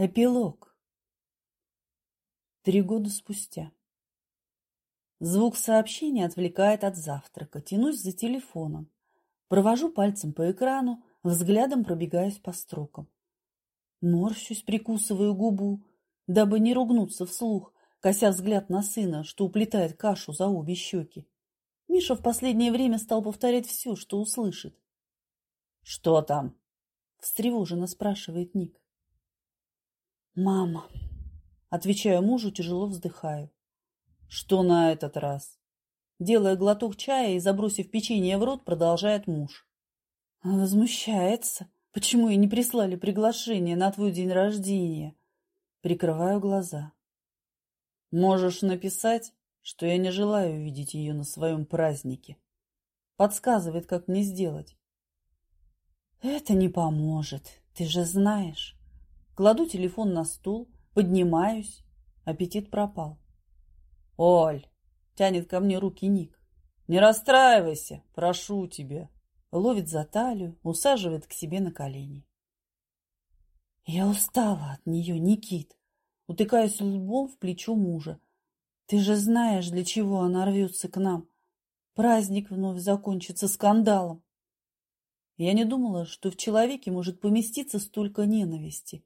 Эпилог. Три года спустя. Звук сообщения отвлекает от завтрака. Тянусь за телефоном. Провожу пальцем по экрану, взглядом пробегаюсь по строкам. Морщусь, прикусываю губу, дабы не ругнуться вслух, кося взгляд на сына, что уплетает кашу за обе щеки. Миша в последнее время стал повторять все, что услышит. «Что там?» – встревоженно спрашивает Ник. «Мама!» Отвечаю мужу, тяжело вздыхаю. «Что на этот раз?» Делая глоток чая и забросив печенье в рот, продолжает муж. Возмущается. Почему ей не прислали приглашение на твой день рождения? Прикрываю глаза. Можешь написать, что я не желаю видеть ее на своем празднике. Подсказывает, как мне сделать. Это не поможет, ты же знаешь. Кладу телефон на стул, поднимаюсь. Аппетит пропал. «Оль!» — тянет ко мне руки Ник. «Не расстраивайся, прошу тебя!» Ловит за талию, усаживает к себе на колени. Я устала от нее, Никит. Утыкаюсь лбом в плечо мужа. Ты же знаешь, для чего она рвется к нам. Праздник вновь закончится скандалом. Я не думала, что в человеке может поместиться столько ненависти.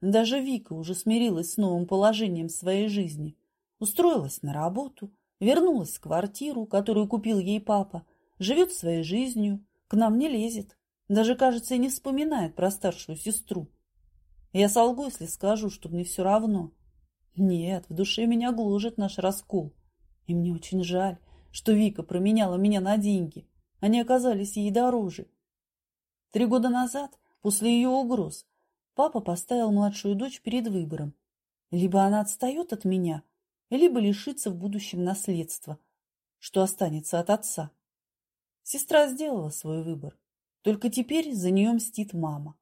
Даже Вика уже смирилась с новым положением своей жизни. Устроилась на работу, вернулась в квартиру, которую купил ей папа, живет своей жизнью, к нам не лезет. Даже, кажется, и не вспоминает про старшую сестру. Я солгу, если скажу, что мне все равно. Нет, в душе меня гложет наш раскол. И мне очень жаль, что Вика променяла меня на деньги. Они оказались ей дороже. Три года назад, после ее угроз, Папа поставил младшую дочь перед выбором. Либо она отстает от меня, либо лишится в будущем наследства, что останется от отца. Сестра сделала свой выбор. Только теперь за нее мстит мама.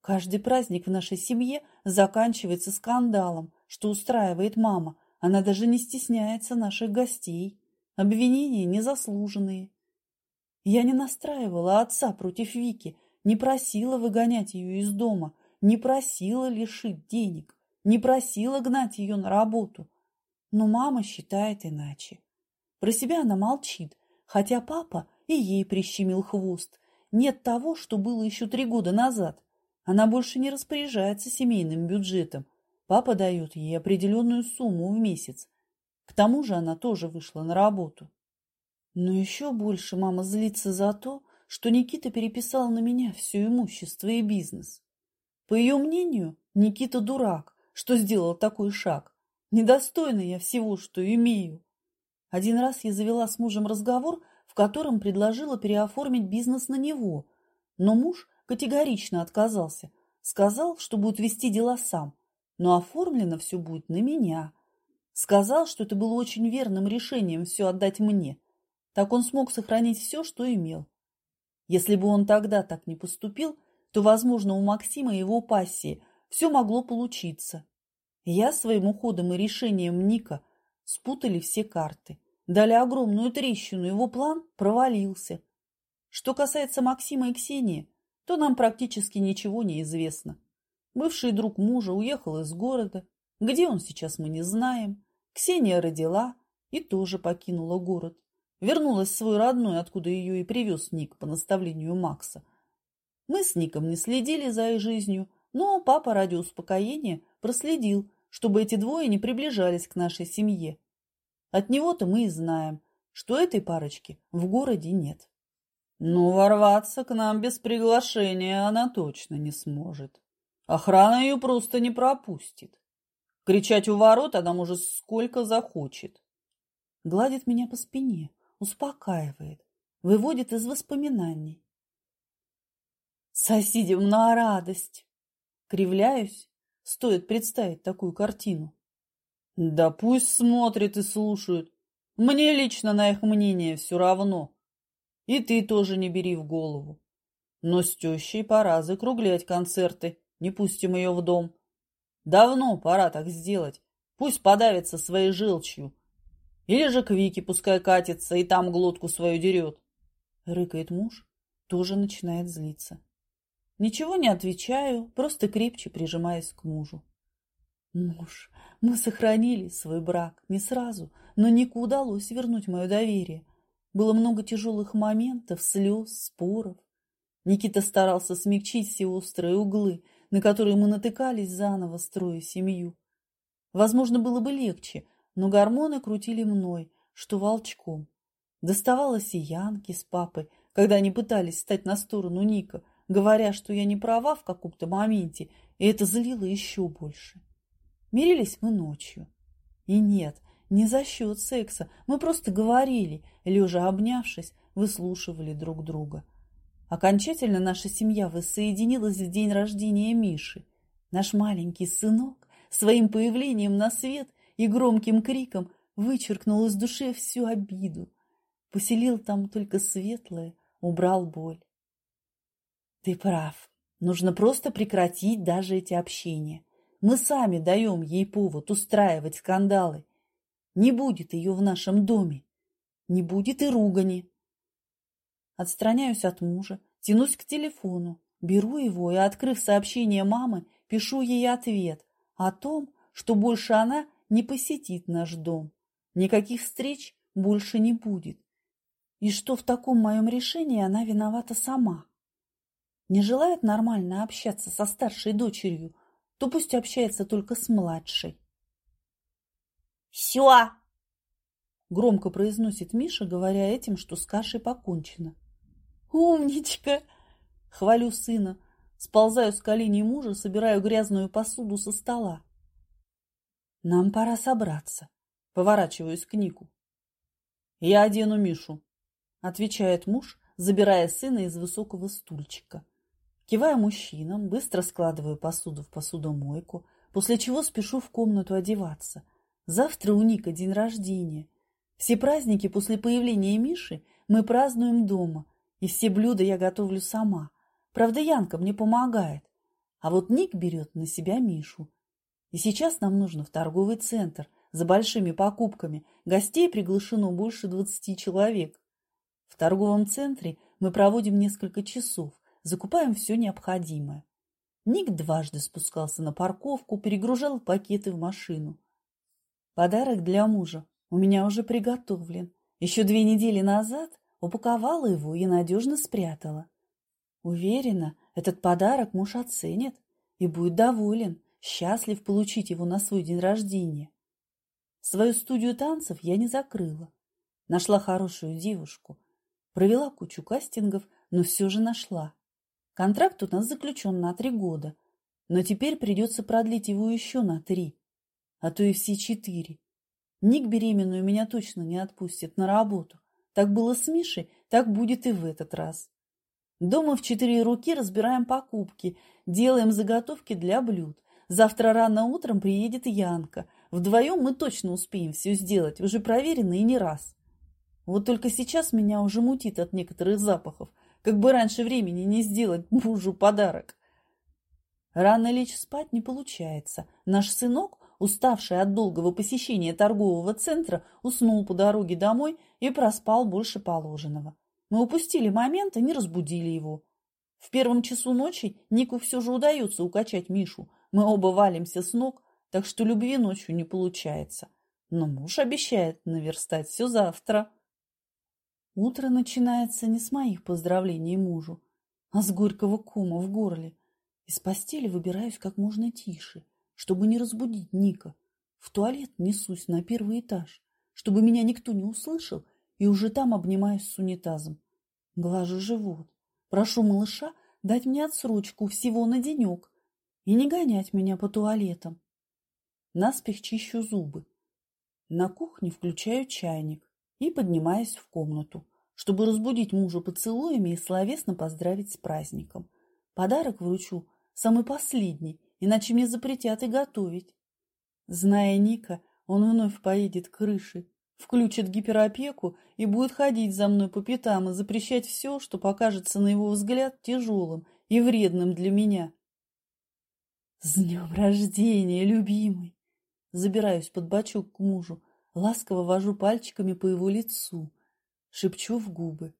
Каждый праздник в нашей семье заканчивается скандалом, что устраивает мама. Она даже не стесняется наших гостей. Обвинения незаслуженные. Я не настраивала отца против Вики, не просила выгонять ее из дома – не просила лишить денег, не просила гнать ее на работу. Но мама считает иначе. Про себя она молчит, хотя папа и ей прищемил хвост. Нет того, что было еще три года назад. Она больше не распоряжается семейным бюджетом. Папа дает ей определенную сумму в месяц. К тому же она тоже вышла на работу. Но еще больше мама злится за то, что Никита переписал на меня все имущество и бизнес. По ее мнению, Никита дурак, что сделал такой шаг. Недостойна я всего, что имею. Один раз я завела с мужем разговор, в котором предложила переоформить бизнес на него. Но муж категорично отказался. Сказал, что будет вести дела сам. Но оформлено все будет на меня. Сказал, что это было очень верным решением все отдать мне. Так он смог сохранить все, что имел. Если бы он тогда так не поступил, то, возможно, у Максима и его пассии все могло получиться. Я своим уходом и решением Ника спутали все карты, дали огромную трещину, его план провалился. Что касается Максима и Ксении, то нам практически ничего не известно. Бывший друг мужа уехал из города. Где он сейчас, мы не знаем. Ксения родила и тоже покинула город. Вернулась в свой родной, откуда ее и привез Ник по наставлению Макса – мы с Ником не следили за их жизнью, но папа ради успокоения проследил, чтобы эти двое не приближались к нашей семье. От него-то мы и знаем, что этой парочки в городе нет. Но ворваться к нам без приглашения она точно не сможет. Охрана ее просто не пропустит. Кричать у ворот она может сколько захочет. Гладит меня по спине, успокаивает, выводит из воспоминаний. Соседям на радость. Кривляюсь, стоит представить такую картину. Да пусть смотрят и слушают. Мне лично на их мнение все равно. И ты тоже не бери в голову. Но с тещей пора закруглять концерты, не пустим ее в дом. Давно пора так сделать. Пусть подавится своей желчью. Или же к Вике пускай катится и там глотку свою дерет. Рыкает муж, тоже начинает злиться. Ничего не отвечаю, просто крепче прижимаюсь к мужу. Муж, мы сохранили свой брак не сразу, но Нику удалось вернуть мое доверие. Было много тяжелых моментов, слез, споров. Никита старался смягчить все острые углы, на которые мы натыкались заново, строя семью. Возможно, было бы легче, но гормоны крутили мной, что волчком. Доставалось и Янке с папой, когда они пытались стать на сторону Ника, говоря, что я не права в каком-то моменте, и это злило еще больше. Мирились мы ночью. И нет, не за счет секса, мы просто говорили, лежа обнявшись, выслушивали друг друга. Окончательно наша семья воссоединилась в день рождения Миши. Наш маленький сынок своим появлением на свет и громким криком вычеркнул из души всю обиду. Поселил там только светлое, убрал боль. Ты прав. Нужно просто прекратить даже эти общения. Мы сами даем ей повод устраивать скандалы. Не будет ее в нашем доме. Не будет и ругани. Отстраняюсь от мужа, тянусь к телефону, беру его и, открыв сообщение мамы, пишу ей ответ о том, что больше она не посетит наш дом. Никаких встреч больше не будет. И что в таком моем решении она виновата сама. Не желает нормально общаться со старшей дочерью, то пусть общается только с младшей. «Все!» – громко произносит Миша, говоря этим, что с кашей покончено. «Умничка!» – хвалю сына, сползаю с коленей мужа, собираю грязную посуду со стола. «Нам пора собраться», – поворачиваюсь к Нику. «Я одену Мишу», – отвечает муж, забирая сына из высокого стульчика. Кивая мужчинам, быстро складываю посуду в посудомойку, после чего спешу в комнату одеваться. Завтра у Ника день рождения. Все праздники после появления Миши мы празднуем дома, и все блюда я готовлю сама. Правда, Янка мне помогает. А вот Ник берет на себя Мишу. И сейчас нам нужно в торговый центр за большими покупками. Гостей приглашено больше двадцати человек. В торговом центре мы проводим несколько часов, закупаем все необходимое. Ник дважды спускался на парковку, перегружал пакеты в машину. Подарок для мужа у меня уже приготовлен. Еще две недели назад упаковала его и надежно спрятала. Уверена, этот подарок муж оценит и будет доволен, счастлив получить его на свой день рождения. Свою студию танцев я не закрыла. Нашла хорошую девушку. Провела кучу кастингов, но все же нашла. Контракт у нас заключен на три года, но теперь придется продлить его еще на три, а то и все четыре. Ник беременную меня точно не отпустит на работу. Так было с Мишей, так будет и в этот раз. Дома в четыре руки разбираем покупки, делаем заготовки для блюд. Завтра рано утром приедет Янка. Вдвоем мы точно успеем все сделать, уже проверено и не раз. Вот только сейчас меня уже мутит от некоторых запахов – как бы раньше времени не сделать мужу подарок. Рано лечь спать не получается. Наш сынок, уставший от долгого посещения торгового центра, уснул по дороге домой и проспал больше положенного. Мы упустили момент и не разбудили его. В первом часу ночи Нику все же удается укачать Мишу. Мы оба валимся с ног, так что любви ночью не получается. Но муж обещает наверстать все завтра. Утро начинается не с моих поздравлений мужу, а с горького кома в горле. Из постели выбираюсь как можно тише, чтобы не разбудить Ника. В туалет несусь на первый этаж, чтобы меня никто не услышал, и уже там обнимаюсь с унитазом. Глажу живот. Прошу малыша дать мне отсрочку всего на денек и не гонять меня по туалетам. Наспех чищу зубы. На кухне включаю чайник и поднимаясь в комнату, чтобы разбудить мужа поцелуями и словесно поздравить с праздником. Подарок вручу самый последний, иначе мне запретят и готовить. Зная Ника, он вновь поедет к крыше, включит гиперопеку и будет ходить за мной по пятам и запрещать все, что покажется на его взгляд тяжелым и вредным для меня. «С днем рождения, любимый!» Забираюсь под бочок к мужу, Ласково вожу пальчиками по его лицу, шепчу в губы.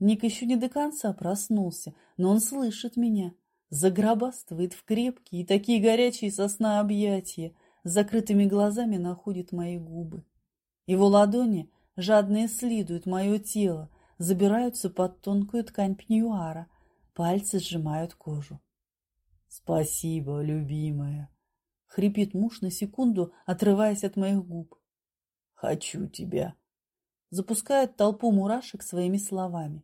Ник еще не до конца проснулся, но он слышит меня. Загробастывает в крепкие и такие горячие сосна объятия, с закрытыми глазами находит мои губы. Его ладони жадно исследуют мое тело, забираются под тонкую ткань пеньюара, пальцы сжимают кожу. «Спасибо, любимая!» — хрипит муж на секунду, отрываясь от моих губ. «Хочу тебя!» Запускает толпу мурашек своими словами.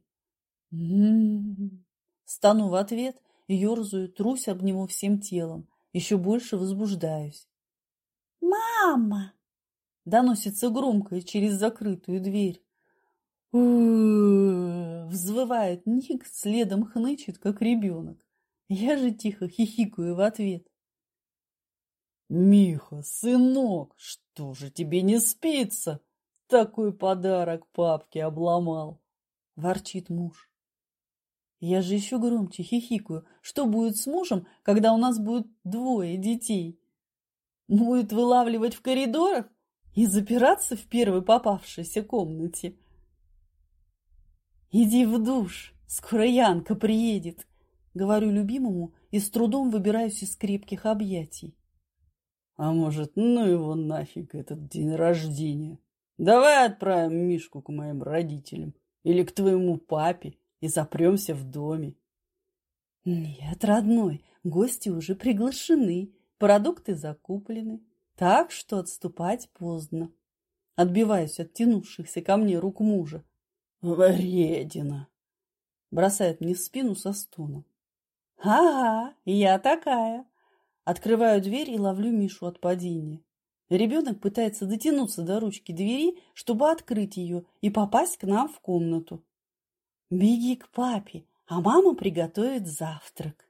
Стану в ответ, ерзаю, трусь об него всем телом, еще больше возбуждаюсь. «Мама!» — доносится громко через закрытую дверь. Взвывает Ник, следом хнычет, как ребенок. Я же тихо хихикаю в ответ. «Миха, сынок, что же тебе не спится? Такой подарок папке обломал!» – ворчит муж. Я же еще громче хихикаю. Что будет с мужем, когда у нас будет двое детей? Будет вылавливать в коридорах и запираться в первой попавшейся комнате? Иди в душ, скоро Янка приедет. Говорю любимому и с трудом выбираюсь из крепких объятий. А может, ну его нафиг этот день рождения. Давай отправим Мишку к моим родителям или к твоему папе и запремся в доме. Нет, родной, гости уже приглашены, продукты закуплены, так что отступать поздно. Отбиваюсь от тянувшихся ко мне рук мужа. Вредина! Бросает мне в спину со стоном. «Ага, я такая!» Открываю дверь и ловлю Мишу от падения. Ребенок пытается дотянуться до ручки двери, чтобы открыть ее и попасть к нам в комнату. «Беги к папе, а мама приготовит завтрак».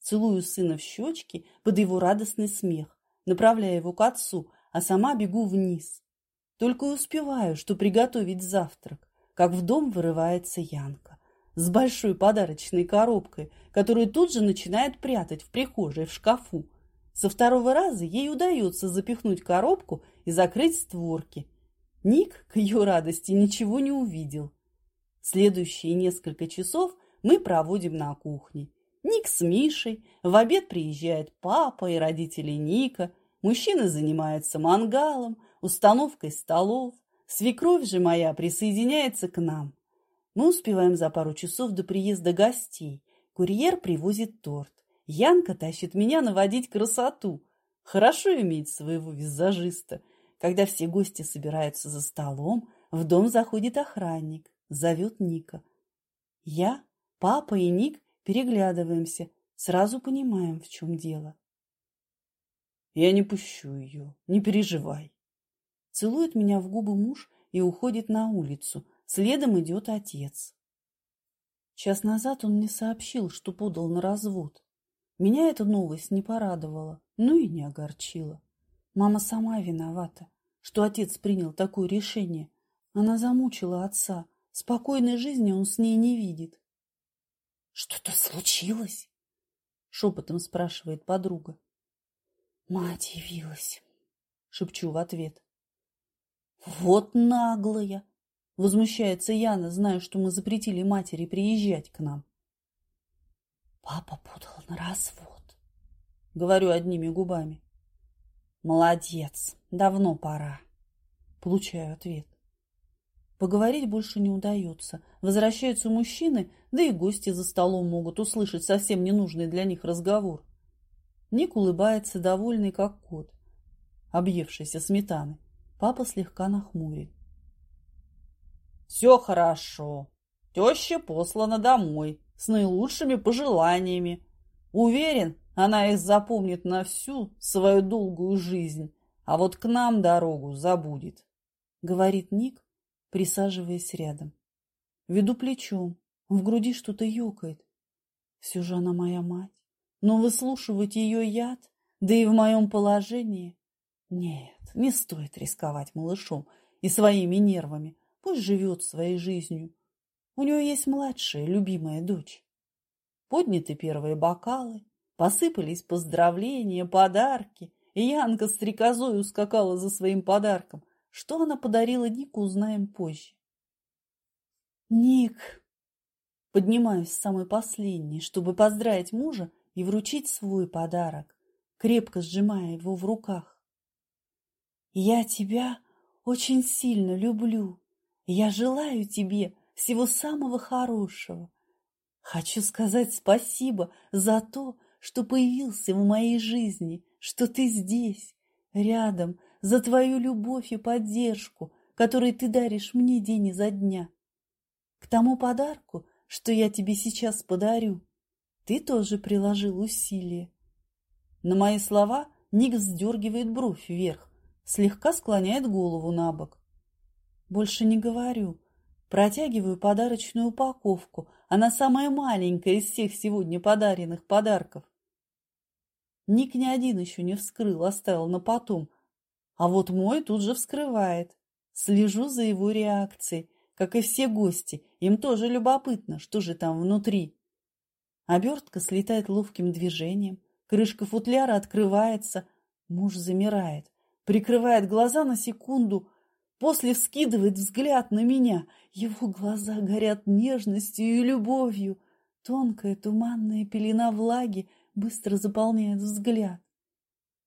Целую сына в щечки под его радостный смех, направляя его к отцу, а сама бегу вниз. Только и успеваю, что приготовить завтрак, как в дом вырывается Янка с большой подарочной коробкой, которую тут же начинает прятать в прихожей в шкафу. Со второго раза ей удается запихнуть коробку и закрыть створки. Ник, к ее радости, ничего не увидел. Следующие несколько часов мы проводим на кухне. Ник с Мишей, в обед приезжает папа и родители Ника, мужчины занимаются мангалом, установкой столов, свекровь же моя присоединяется к нам. Мы успеваем за пару часов до приезда гостей. Курьер привозит торт. Янка тащит меня наводить красоту. Хорошо иметь своего визажиста. Когда все гости собираются за столом, в дом заходит охранник, зовет Ника. Я, папа и Ник переглядываемся, сразу понимаем, в чем дело. Я не пущу ее, не переживай. Целует меня в губы муж и уходит на улицу, Следом идет отец. Час назад он мне сообщил, что подал на развод. Меня эта новость не порадовала, ну и не огорчила. Мама сама виновата, что отец принял такое решение. Она замучила отца. Спокойной жизни он с ней не видит. — Что-то случилось? — шепотом спрашивает подруга. — Мать явилась, — шепчу в ответ. — Вот наглая! Возмущается Яна, зная, что мы запретили матери приезжать к нам. Папа подал на развод. Говорю одними губами. Молодец, давно пора. Получаю ответ. Поговорить больше не удается. Возвращаются мужчины, да и гости за столом могут услышать совсем ненужный для них разговор. Ник улыбается, довольный, как кот, объевшийся сметаны. Папа слегка нахмурен. Все хорошо. Теща послана домой с наилучшими пожеланиями. Уверен, она их запомнит на всю свою долгую жизнь, а вот к нам дорогу забудет, — говорит Ник, присаживаясь рядом. Веду плечом, в груди что-то ёкает. Все же она моя мать, но выслушивать ее яд, да и в моем положении... Нет, не стоит рисковать малышом и своими нервами, Пусть живет своей жизнью. У нее есть младшая, любимая дочь. Подняты первые бокалы, посыпались поздравления, подарки, и Янка стрекозой ускакала за своим подарком. Что она подарила Нику, узнаем позже. «Ник!» Поднимаюсь самый последний, чтобы поздравить мужа и вручить свой подарок, крепко сжимая его в руках. «Я тебя очень сильно люблю. Я желаю тебе всего самого хорошего. Хочу сказать спасибо за то, что появился в моей жизни, что ты здесь, рядом, за твою любовь и поддержку, которую ты даришь мне день изо дня. К тому подарку, что я тебе сейчас подарю, ты тоже приложил усилия. На мои слова Ник вздергивает бровь вверх, слегка склоняет голову на бок. Больше не говорю. Протягиваю подарочную упаковку. Она самая маленькая из всех сегодня подаренных подарков. Ник ни один еще не вскрыл, оставил на потом. А вот мой тут же вскрывает. Слежу за его реакцией, как и все гости. Им тоже любопытно, что же там внутри. Обертка слетает ловким движением. Крышка футляра открывается. Муж замирает, прикрывает глаза на секунду, после вскидывает взгляд на меня. Его глаза горят нежностью и любовью. Тонкая туманная пелена влаги быстро заполняет взгляд.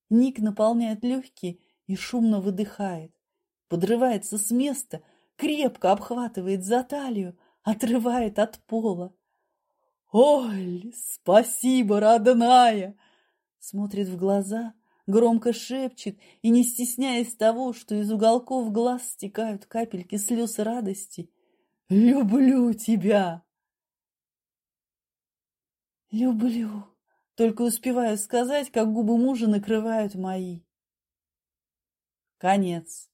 Ник наполняет легкие и шумно выдыхает. Подрывается с места, крепко обхватывает за талию, отрывает от пола. «Ой, спасибо, родная!» Смотрит в глаза, громко шепчет и, не стесняясь того, что из уголков глаз стекают капельки слез радости, «Люблю тебя!» «Люблю!» Только успеваю сказать, как губы мужа накрывают мои. Конец.